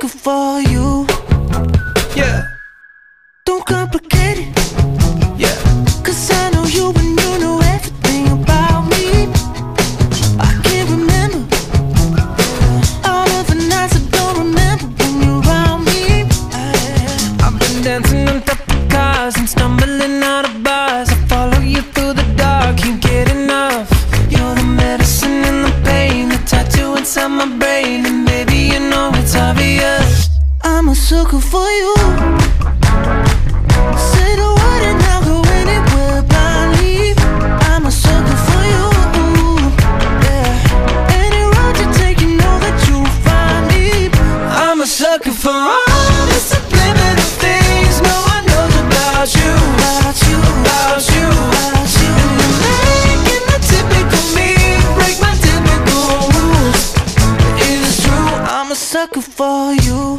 Sucker for you. yeah, Don't complicate it. yeah. Cause I know you and you know everything about me. I can't remember all of the nights I don't remember when you're around me. I've been dancing on top of cars and stumbling out of bars. Sucker for you. Say the word and I'll go anywhere blindly. I'm a sucker for you. Yeah. Any road you take, you know that you'll find me. I'm a sucker for all the subliminal things no one knows about you, About you, about you. about you. And you're making the typical me break my typical rules. It's true, I'm a sucker for you.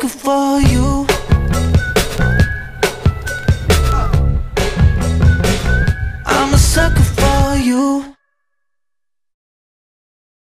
Looking for you.